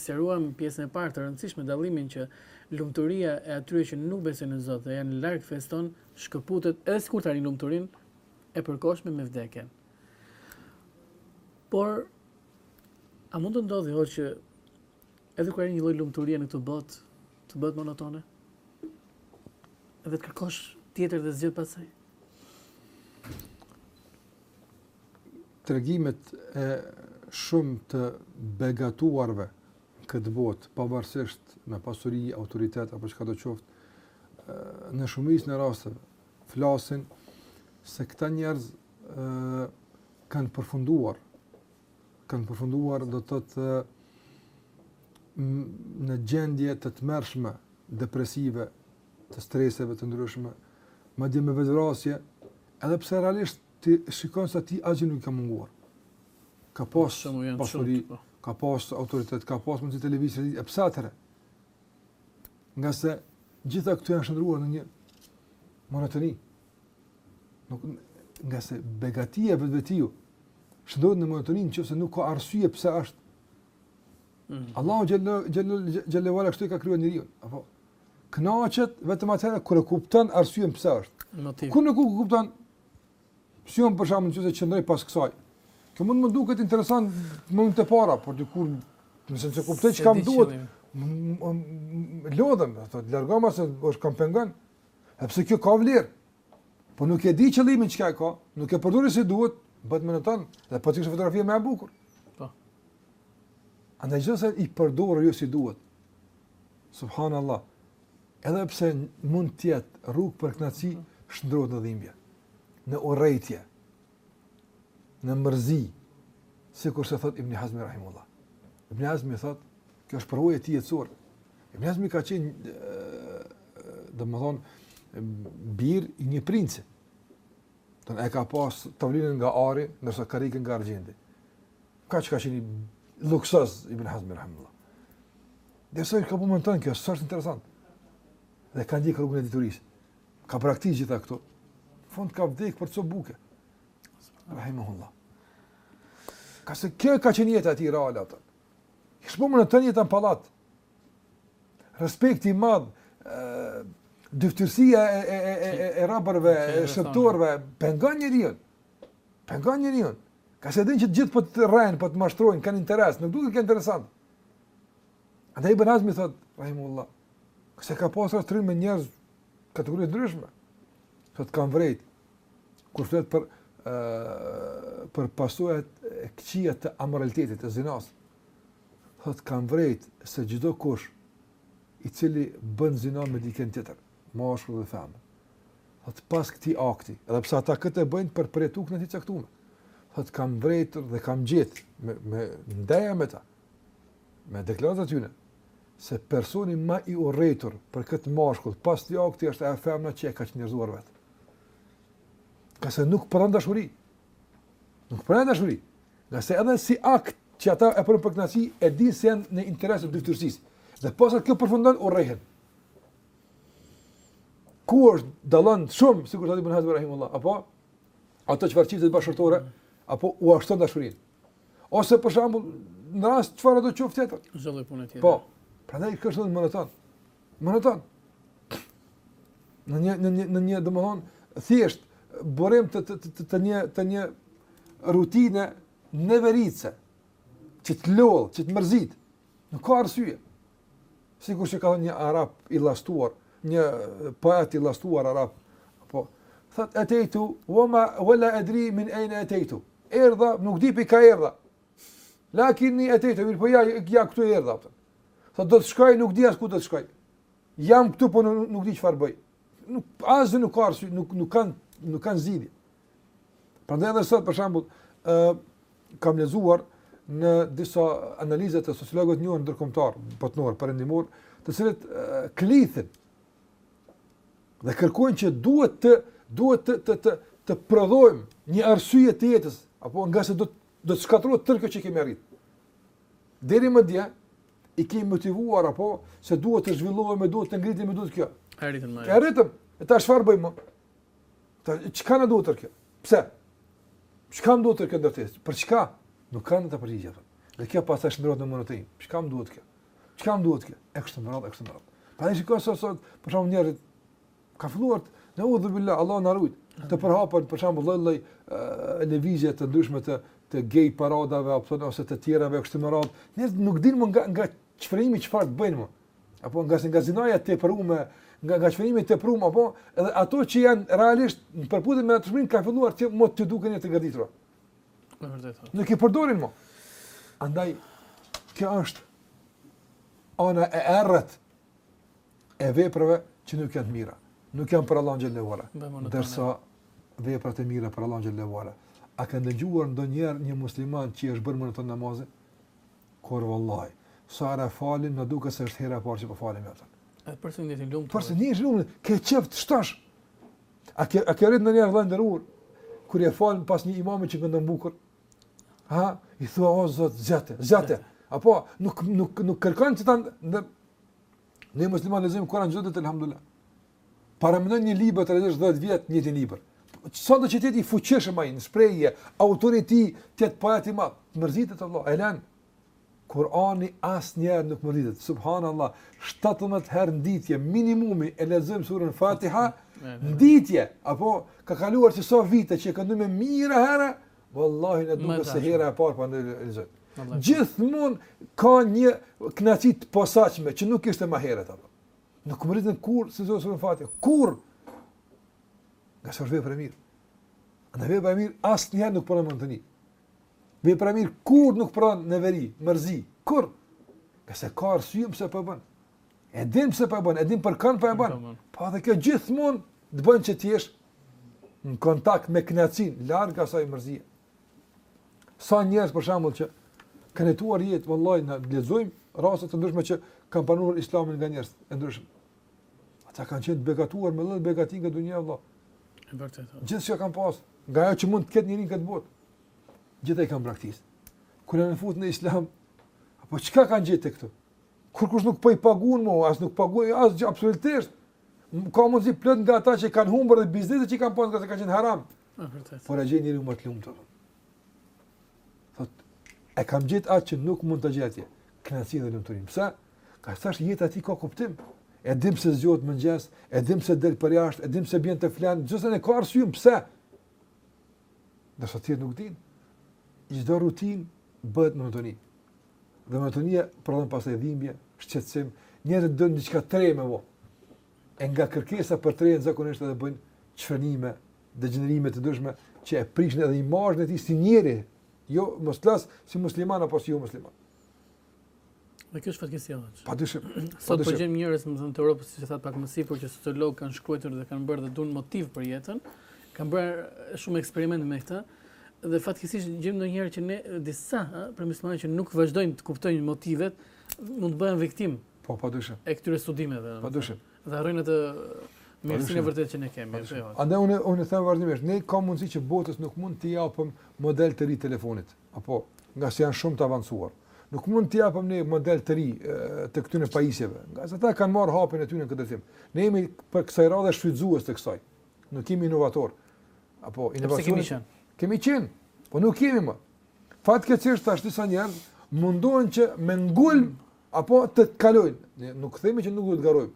Speaker 1: sqaruam pjesën e parë të rëndësishme dallimin që lumturia e atyre që nuk besojnë në Zot dhe janë larg fesë tonë, shkëputet edhe sikur ta kenë lumturinë, e përkohshme me vdekjen. Por, a mund të ndodhi hoxhë që edhe kjo një lloj lumturie në këtë botë, të bëhet monotone? Edhe të kërkosh tjetër dhe zgjidh pastaj?
Speaker 3: Tregimet e shumë të begatuarve në këtë botë, pavarësisht me pasuri, autoritet, apo çka të qoftë, në shumicën e rasteve, flasin se këta njerëz ë kanë përfunduar kanë përfunduar do të thotë në gjendje të tmerrshme, depresive, të streseve të ndryshme, madje me vetvrasje, edhe pse realisht ti shikon se atij asgjë nuk i ka munguar. Ka pas pasuri, po. ka pas autoritet, ka pas mundësi të lëvizë, e pse atëre? Nga se gjitha këto janë shndërruar në një monotoni. Nuk, nga se begatia vetvetiu shndërrohet në monotoni në qoftë se nuk ka arsye pse është. Mm -hmm. Allahu xhel-le ue ala kështu e ka kriju njeriun. Apo, knaqet vetëm atëherë kur e kupton arsyen pse është.
Speaker 1: Motiv.
Speaker 3: Kur nuk e kupton, arsyen, për shembull, që qëndron pas kësaj. Kjo mund të më duket interesant momentet e para, por dikur nëse s'e kuptoj çka më duhet. Lodhem, ta largojmë se veç ka më pengon. Sepse kjo ka vlerë. Po nuk e di qëllimin çka ka, nuk e përdori si duhet, bëhet monoton, dhe po të ishte fotografia më e bukur.
Speaker 1: Po.
Speaker 3: Andaj gjithsej i përdorë ju si duhet. Subhanallah. Edhe pse mund të jetë rrugë për kënaqësi, shndërrohet në dhimbje, në urrejtje, në mërzi, sikur se thot Ibn Hazmi rahimehullah. Ibn Hazmi thot, kjo është përvojë e tij jetësore. Ibn Hazmi ka qenë domthon bir i një princi. Të e ka pas tavlinën nga ari, ndërsa karikën nga argjendi. Kaq ka qenë luksoz, Ibn Hazmi Rahimehullah. Dhe i është ba monotone kjo, s'është interesant. Dhe ka ndjekë rrugën e diturisë. Ka braktisë gjitha këto. Në fund ka vdekë për copë buke. Rahimehullah. Ngase kjo ka qenë jeta e tij reale atëherë. I është ba monotone jeta në pallat. Respekti i madh, dyfytyrësia e e e e e robërve, e shërbëtorëve, pengon njeriun. Pengon njeriun. Ngase e din që të gjithë po të rrejnë, po të mashtrojnë, kanë interes, nuk duket ka interesant. Andaj Ibn Hazmi, thot, Rahimehullah, ngase ka pas rast me njerëz kategori të ndryshme, thot, kam vrejt, kur flet për, uh, për pasojat e këqija të amoralitetit, të zinasë, Thotë kam vrejt se çdo kush i cili bën zina me dikend tjetër, mashkull dhe femër. Thotë pas këtij akti, edhe pse ata këtë e bëjnë për përjetim të caktuar. Thotë kam vrejtur dhe kam gjetë me me ndeja me ta. Me deklaratat e tyre se personi më i urrejtur për këtë mashkull pas këtij akti është ajo femra që e ka çnjerzuar vet. Ngase nuk prodhon dashuri, Nuk prodhon dashuri. Ngase edhe si akt që ata e bëjnë për kënaqësi, e dinë se janë në interes të dyfytyrësisë. Dhe posa kjo përfundon, urrehen. Ku është, dallon shumë, sikur thotë Ibn Hazmi, rahimehullah, apo ato çfarë çiftet bashkëshortore, apo ua shton dashurin. Ose për shembull, në rast çfarëdo qoftë tjetër.
Speaker 1: Çdo punë tjetër.
Speaker 3: Po, prandaj kjo është monotone. Monoton. Në një në një në një domethënë thjesht burim të të të të një të një rutine neverice që të lodh, që të mërzit. Nuk ka arsye. Sikur që ka një arab i lastuar, një poet i lastuar arab, apo thotë etejtu wama wala edri min ejne etejtu. Erdha, nuk di nga ka erdha. Lakinni etejtu, mirë po ja, ja këtu erdha. Për. Thotë do të shkoj, nuk di as ku do të shkoj. Jam këtu po nuk, nuk di çfarë bëj. Nuk asgjë nuk ka arsye, nuk nuk kanë nuk kanë zgjidhje. Prandaj edhe sot për shembull, ë uh, kam lexuar në disa analiza të sociologëve të njohur ndërkombëtar, botëror, perëndimor, të cilët, klithin dhe kërkojnë që duhet të duhet të të të, të prodhojmë një arsye të jetës, apo ngase do të do të shkatërrohet tërë kjo që kemi arritur. Deri më dje, i kemi motivuar, apo, se duhet të zhvillohemi e duhet të ngritemi e duhet kjo.
Speaker 1: E arritëm, ma.
Speaker 3: E arritëm, e tash çfarë bëjmë, tash, çka na duhet kjo? Pse? Çka më duhet kjo ndërtesë? Për çka? Nuk kanë ata përgjigje, për. Dhe kjo pastaj shndërrohet në monotoni. Çka më duhet kjo? Çka më duhet kjo? E kështu me radhë, e kështu me radhë. Pa e shikon sot, sot, për shembull njerëz, Ka filluar neudhubillah, Allah na rujt. Të përhapen për shembull lloj-lloj lëvizje të ndryshme të të gay paradave apo të ose të tjerave e kështu me radhë. Se nuk dinë më nga nga shfrenimi çfarë të bëjnë më. Apo nga nga zinaja të përrume, nga nga shfrenimi të përrume apo edhe ato që janë realisht në përputhje me atë çfarë ka filluar t'ju duken të gërditura.
Speaker 1: Në vërtetë. Po.
Speaker 3: Nuk i përdorin më. Andaj kjo është ana e errët e veprave që nuk janë të mira. Nuk janë për Allahun xhel-le ue ala. Ndërsa veprat e mira për Allahun xhel-le ue ala. A ke ndëgjuar ndonjëherë një musliman që i është bërë monoton namazi? Kurrë vallahi, sa herë e falim, na duket se është hera e parë që po falim atë.
Speaker 1: E
Speaker 3: përjeton lumturi. Përjeton lumturi. Ke qejf të shtosh. A ke, a ke vërejtur ndonjëherë? Kur e falim pas një imami që këndon bukur? Ha? I thua, o Zot, zgjate, zgjate. Apo, nuk, nuk, nuk kërkon që ta në... Ne muslimanët lexojmë Kur'an çdo ditë alhamdulillah. Paramendo një libër ta lexosh 10 vjet njëjtin libër. Sado të jetë i fuqishëm ai në shprehje, autori i tij, të poeti më mërzitet. Allah, Allah. Kur'ani asnjëherë nuk mërzitet. Subhanallah, 17 herë në ditë minimumi e lexojmë suren Fatiha në ditë, apo ka kaluar që sa vite që këndojmë mijë herë, Wallahi na duket se hera e parë po e ndjej lezetin. Gjithmonë ka një kënaqësi të posaçme që nuk ishte më herët apo. Nuk mërzitem kur e lexoj suren Fatiha. Kurrë. Ngase vepra e mirë. Në vepra të mira asnjëherë nuk punon të një. Vepra e mirë kurrë nuk prodhon neveri, mërzi. Kurrë. Ngase ka arsye pse po bën. E din pse po e bën, e din për kënd po e bën. Po edhe kjo gjithmonë të bën që ti të jesh në kontakt me kënaqësinë, larg asaj mërzie. Sa njerëz për shembull që kanë jetuar jetë, vallahi ne lexojmë raste të ndryshme që kanë pranuar Islamin nga njerëz të ndryshëm. Ata kanë qenë të begatuar me çdo lloj begati nga dunia valla.
Speaker 1: E vërtetë.
Speaker 3: Gjithçka kanë pas, nga ajo që mund të ketë njeriu në këtë botë. Gjithë e kanë braktis. Kur janë futur në Islam, apo çka kanë gjetë këtu? Kurkush nuk po i paguan më, as nuk paguan asgjë absolutisht. Ka mundësi plot nga ata që kanë humbur edhe biznesin që kanë pasur ngase ka qenë haram.
Speaker 1: Vërtet.
Speaker 3: Por e gjej njeriun më të lumtur. Thotë, e kam gjetë atë që nuk mund të gjej atje. Kënaqësinë dhe lumturinë. Pse? Ngase tash jeta e tij ka kuptim. E din pse zgjohet në mëngjes, e din pse del përjashta, e din pse bie të flejë, gjithsesi ka arsye pse. Ndërsa ai tjetri nuk din. Çdo rutinë bëhet monotoni. Dhe monotonia prodhon pastaj dhimbje, shqetësim, njerëzit duan diçka të re me bo. E nga kërkesa për të renë zakonisht edhe bëjnë shfrenime, degenerime të ndryshme që e prishin edhe imazhin e tij si njeri, jo mos flas si musliman apo si jo musliman.
Speaker 1: Dhe kjo është fatkeqësi e madhe.
Speaker 3: Padyshim.
Speaker 1: Sot po gjejmë njerëz me thënë të Europës, siç e thatë pak më sipër, që sociologë kanë shkruar dhe kanë bërë dhe duan motiv për jetën. Kanë bërë shumë eksperimente me këta. Dhe fatkeqësisht gjejmë ndonjëherë që ne disa prej muslimanëve që nuk vazhdojnë të kuptojnë motivet, mund të bëhen viktimë.
Speaker 3: Po, padyshim.
Speaker 1: E këtyre studimeve.
Speaker 3: Padyshim.
Speaker 1: Dhe harrojnë atë mirësinë e vërtetë që ne kemi. Jo?
Speaker 3: Andaj unë unë them vazhdimisht, ne ka mundësi që botës nuk mund t'i japim model të ri të telefonit, apo ngase janë shumë të avancuar. Nuk mund t'i japim ne model të ri të këtyre pajisjeve. Ngase ata kanë marrë hapin e tyre në këtë drejtim. Ne jemi për kësaj radhe shfrytëzues të kësaj. Nuk jemi inovatorë. Apo inovacioni, kemi qenë, po nuk jemi më. Fatkeqësisht tash disa njerëz mundohen që me ngul apo të kalojnë. Ne nuk themi që nuk duhet të garojmë.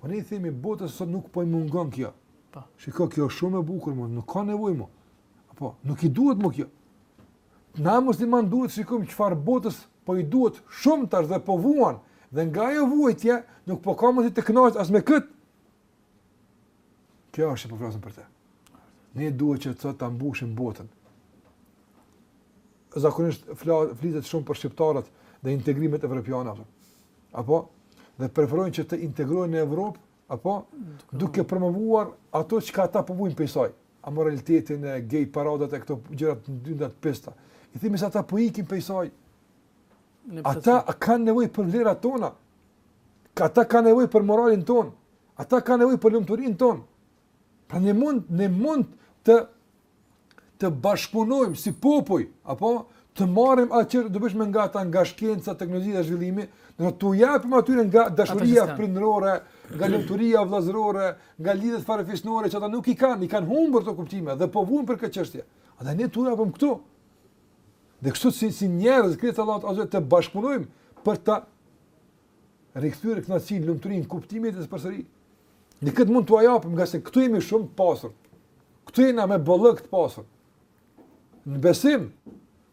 Speaker 3: Po ne i themi botës sot nuk po i mungon kjo.
Speaker 1: Po.
Speaker 3: Shiko, kjo është shumë e bukur, më nuk ka nevojë më. Apo nuk i duhet më kjo. Na muslimanët duhet të shikojmë çfarë botës po i duhet shumë tash dhe po vuan. Dhe nga ajo vuajtje nuk po ka mundësi të kënaqet as me kët. Kjo është që po flasim për te. Ne duhet që do të thotë ta mbushim botën. Zakonisht flitet shumë për shqiptarët dhe integrimet evropiana. Apo? Dhe preferojnë që të integrohen në Evropë, apo? Duke promovuar ato çka ata po vuajnë prej saj. Amoralitetin, gej paradat e këto gjërat të ndyta të pista. I thimi se ata po ikin prej saj. Ata kanë nevojë për vlerat tona. Ata kanë nevojë për moralin tonë. Ata kanë nevojë për lumturinë tonë. Pra ne mund ne mund të të bashkëpunojmë si popuj, apo të marrim atë të dobishme nga ata nga shkenca, teknologjia dhe zhvillimi, t'u japim atyre nga dashuria prindërore, nga lumturia vëllazërore, nga lidhjet farefisnore që ata nuk i kanë, i kanë humbur këto kuptime dhe po vuajnë për këtë çështje. Andaj ne t'u japim këtu. Dhe kështu si, si njerëz, krijesa të Allahut të bashkëpunojmë për ta rikthyer kënaqësinë, lumturinë e kuptimit përsëri. Ne këtë mund t'ua japim, ngase këtu jemi shumë të pasur. Këtu jemi me bollëk të pasur. Në besim,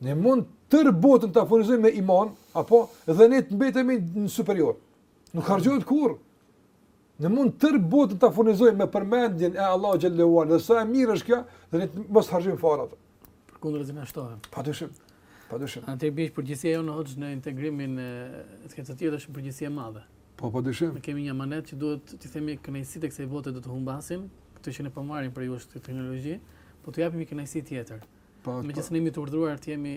Speaker 3: ne mund tërë botën ta furnizojmë me iman, apo dhe ne të mbetemi në superior. Nuk harxhohet kurrë. Ne mund tërë botën ta furnizojmë me përmendjen e Allahut xhelle ve ala, dhe sa e mirë është kjo, dhe ne të mos e harxhojmë fare atë.
Speaker 1: Përkundrazi na shtohet.
Speaker 3: Padyshim. Padyshim.
Speaker 1: Atëherë përgjegjësia jonë hoxhë në integrimin e të tjerëve është përgjegjësi e madhe.
Speaker 3: Po padyshim.
Speaker 1: Ne kemi një amanet që duhet t'i themi kënaqësitë e kësaj bote do të humbasin, këtë që ne po marrim prej jush teknologji, po t'u japim një kënaqësi tjetër.
Speaker 3: Po,
Speaker 1: megjithëse ne jemi të urdhëruar të jemi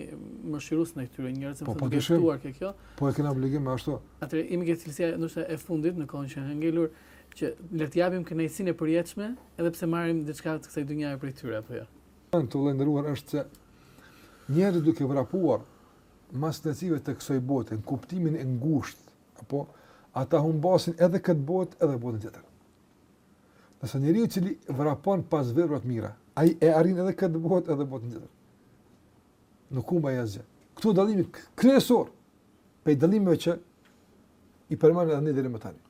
Speaker 1: mëshirues ndaj këtyre njerëzve
Speaker 3: po,
Speaker 1: të
Speaker 3: po,
Speaker 1: të
Speaker 3: gështuar
Speaker 1: ke kjo.
Speaker 3: Po e kena obligim e ashtu.
Speaker 1: Atëherë, i themi këtë cilësia ndoshta e fundit në kohën që na ka ngelur, që ne t'u japim kënaqësinë e përjetshme, edhe pse marrim diçka të kësaj dunjaje prej tyre, apo jo.
Speaker 3: I nderuar, është që njerëzit duke vrapuar mas kënaqësive të kësaj bote, në kuptimin e ngushtë, apo, ata humbasin edhe këtë botë edhe botën tjetër. Ndërsa njeriu i cili vrapon pas veprave të mira, ai e arrin edhe këtë botë edhe botën tjetër. Nuk humb asgjë. Këtu dallimi kryesor prej dallimeve që i përmendëm edhe deri më tani.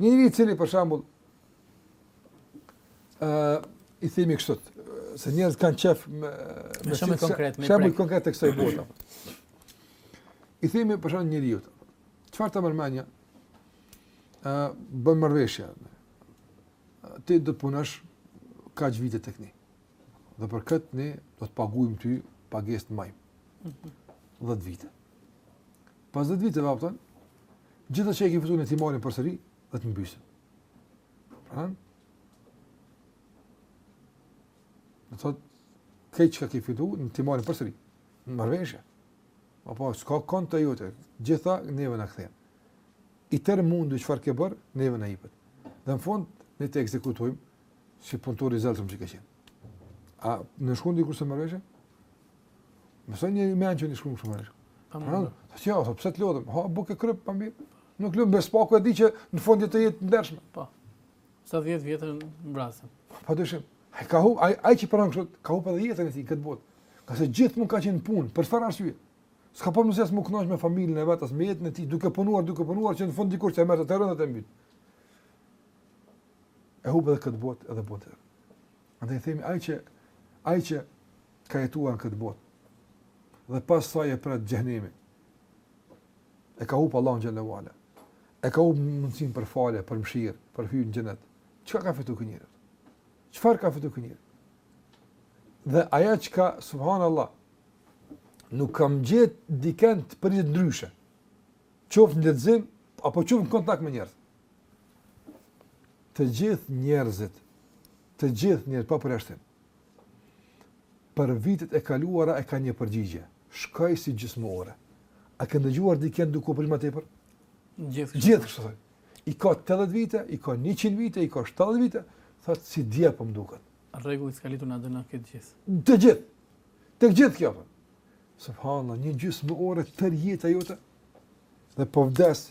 Speaker 3: Një njeri i cili për shembull ë uh, i themi kështu se njerëz kanë qef më
Speaker 1: më shumë konkret me shembuj
Speaker 3: konkret të kësaj bote. I themi për shembull njeriu. Çfarë të ndërmarrja, ë bën marrëveshje. Ti do të punosh kaq vite tek ne. Dhe për këtë ne do të paguajmë ty pagesë të majme. 10 vite. Pas 10 viteve, apo, të gjithë ato që ke fituar ne t'i marrim përsëri dhe të mbysim. Pra, Do të thotë, këtë çka ke fitu, ne t'i marrim përsëri. Në marrëveshje. Apo, s'ka kënd të jote, t'gjitha neve na kthehen. I tërë mundi çfarë ke bërë, neve na jipet. Dhe në fund, ne të ekzekutojmë, si punëtor i zellshëm që ke qenë. A nënshkruan dikush kso marrëveshje? Mësoj një menë që nënshkruan kso marrëveshje.
Speaker 1: Pra
Speaker 3: në,
Speaker 1: të
Speaker 3: që ja, pse të lodhem, ha, bukë e krypë, pa mirë. Nuk lodhem, së paku e di që në fund do të jetë ndershme. Pa. Po.
Speaker 1: Sa 10 vjet në brasëm.
Speaker 3: Pa të shumë, a ka hupë, ai që pranon kështu, ka hupë edhe jetën e tij, këtë botë. Ka se gjithë mundi ka qenë punë, për çfarë arsye. S'ka pas mundësi as me u kënaq me familjen e vet, as me jetën e tij, duke punuar, duke punuar, që në fund dikur që e merr të të të mbytë. E hupë edhe këtë botë, edhe botë edhe. Andaj themi, ai që, ai që ka jetuar në këtë botë, dhe pas saj e pret xhehnemi, E ka hupë Allahun xhelle ve ala. E ka hupë mundësinë për falje, për mshirë, për hyrje në xhennet. Çka ka fitu ky njeri? Çfarë ka fitu ky njeri? Dhe ajo çka, subhanallah, nuk kam gjet dikend të përgjigjet ndryshe. Qoftë në lexim, apo qoftë në kontakt me njerëz. Të gjithë njerëzit, të gjithë njerëzit, pa përjashtim, për vitet e kaluara e kanë një përgjigje, shkoi si gjysmë ore. A ke ndëgjuar dikënd duke u përgjigj ma tepër?
Speaker 1: Gjithë kështu.
Speaker 3: Gjithë kështu, i ka 80 vite, i ka 100 vite, i ka 70 vite, thotë si dje për po më duket.
Speaker 1: Regullit s'ka litur në dhe në këtë gjithë.
Speaker 3: Të gjithë, të gjithë kjo për. Subhanallah, një gjysmë ore tërë jeta jote, dhe po vdes,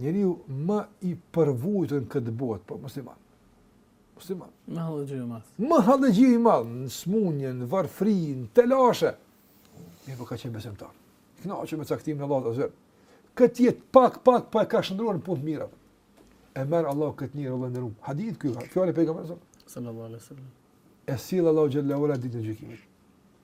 Speaker 3: njeriu më i përvujtun n'këtë botë, po musliman. Musliman.
Speaker 1: Më hallexhiu i madh.
Speaker 3: Më hallexhiu i madh, në smunje, në varfri, në telashe. Mirëpo ka qenë besimtar. I knaqur me caktimin e Allahut azze. Këtë jetë pak, pak, pak, e ka shndërruar në punë të mira. E merr Allahu këtë njeri, Allah në rumë. Hadith kjo, fjalë e pejgamberit.
Speaker 1: Sallallahu alaihi sallam.
Speaker 3: E sjell Allahu xhelle ve ala ditën e gjykimit.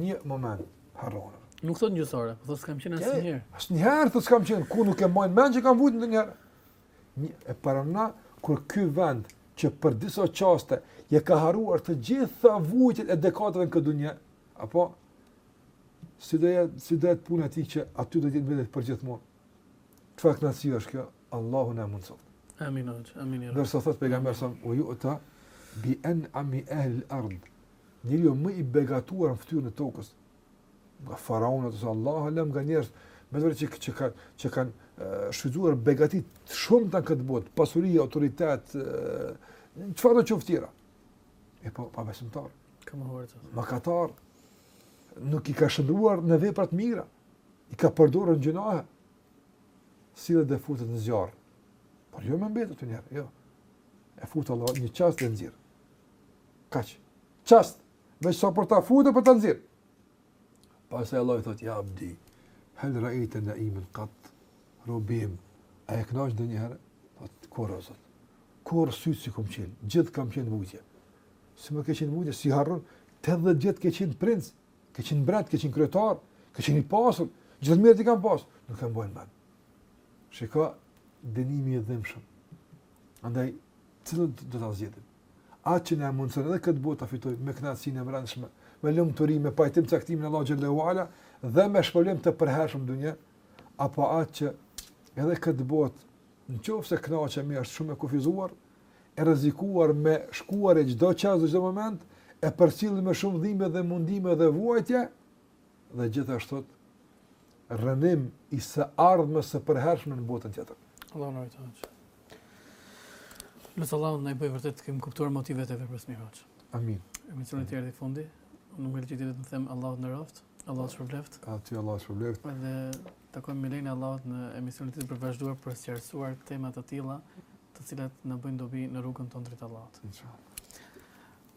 Speaker 3: Një moment, harron.
Speaker 1: Nuk thot njësore, po thot s'kam qenë asnjëherë.
Speaker 3: Asnjëherë, thot s'kam qenë, ku nuk e maj mend që kam vujt ndonjëherë. Një, e parana, kur ky vend, që për disa çaste, i ka harruar të gjitha vujtjet e dekadave në këtë dunja, apo, si do të jetë, si do të jetë puna e atij që aty do të jetë vedet përgjithmonë. Çfarë knaqësie është kjo, Allahu na mundësoftë.
Speaker 1: Amin, amin, amin.
Speaker 3: Ndërsa thotë pejgamberi sa, ve ju'ta bi en'ami ehlil erdi, Njeriu më i begatuar në fytyrën e tokës, nga faraonët ose Allahu alem nga njerëzit, me të vërtetë që që kanë që kanë shfrytzuar begati të shumta në këtë botë, pasuri, autoritet, çfarëdo të qoftë tjera. E po
Speaker 1: pabesimtar. Ka mohuar.
Speaker 3: Mëkatar nuk i ka shndërruar në vepra të mira. I ka përdorur n'gjynahe. Sillet edhe futet në zjarr. Por jo me mbetë të njerë, jo. E fut Allahu një çast dhe e nxjerr. Kaq. Çast, veç sa për ta fut për ta nxjerr. Pastaj Allah i thotë ja abdi, hal ra'aita na'iman qat? Robi im, a je kënaq ndonjëherë? Thotë kurrë o Zot. Kurrë sytë s'i kam qenë, gjithë kam qenë në vujtje. Si more ke qenë në vujtje, si harron 80 vjet ke qenë princ, ke qenë mbret, ke qenë kryetar, ke qenë i pasur, gjithë të mirat i ke pas, nuk e mbaj mend. Shiko dënimi i dhimshëm. Andaj Cilën do ta zgjedhim? Atë që na e mundëson edhe këtë botë ta fitojmë me kënaqësinë e brendshme, me lumturi, me pajtim caktimin e Allahut xhel-le ue ala dhe me shpëlim të përhershëm dunjë, apo atë që edhe këtë botë në qoftë se kënaqemi është shumë e kufizuar, e rrezikuar me shkuarje çdo çast çdo moment, e përcjellë me shumë dhimbje dhe mundime dhe vuajtje, dhe gjithashtu rrënim i së ardhme së përhershme në botën tjetër.
Speaker 1: Allahu na ruajtë hoxhë. Lus Allahun na e bëjë vërtet të kemë kuptuar motivet e veprës së mirë hoxhë.
Speaker 3: Amin.
Speaker 1: Emisionit i erdhi fundi, unë nuk kam gjë veç të them Allahu na ruajtë, Allahu të shpërbleftë.
Speaker 3: Edhe ty Allahu të shpërbleftë.
Speaker 1: Dhe takojmë me lejen e Allahut në emisionet tjera për vazhduar për të sqaruar tema të tilla të cilat na bëjnë dobi në rrugën tonë drejt Allahut.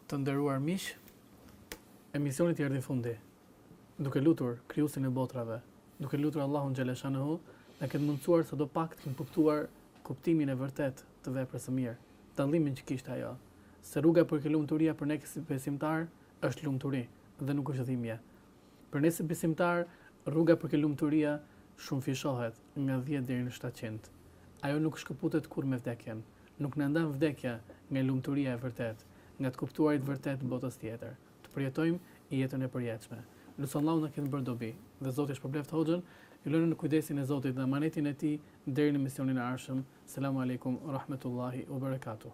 Speaker 1: Të nderuar miq, Emisionit i erdhi fundi. Duke lutur Krijuesin e botrave, duke lutur Allahun xhaleshanehu na ketë mundësuar sadopak të kemi kuptuar kuptimin e vërtetë të veprës së mirë, dallimin që kishte ajo, se rruga për ke lumturia për ne si besimtarë është lumturi dhe nuk është dhimbje. Për ne si besimtarë rruga për ke lumturia shumëfishohet nga dhjetë deri në shtatëqind. Ajo nuk shkëputet kurrë me vdekjen. Nuk na ndan vdekja nga lumturia e vërtetë, nga të kuptuarit të vërtetë të botës tjetër, të përjetojmë jetën e përjetshme. Lus Allahun na ketë bërë dobi dhe Zoti e shpërbleftë Hoxhën, ju lënë në kujdesin e Zotit dhe amanetin e Tij deri në emisionin e ardhshëm. Selamu alejkum ue rahmetullahi ue berekatuh.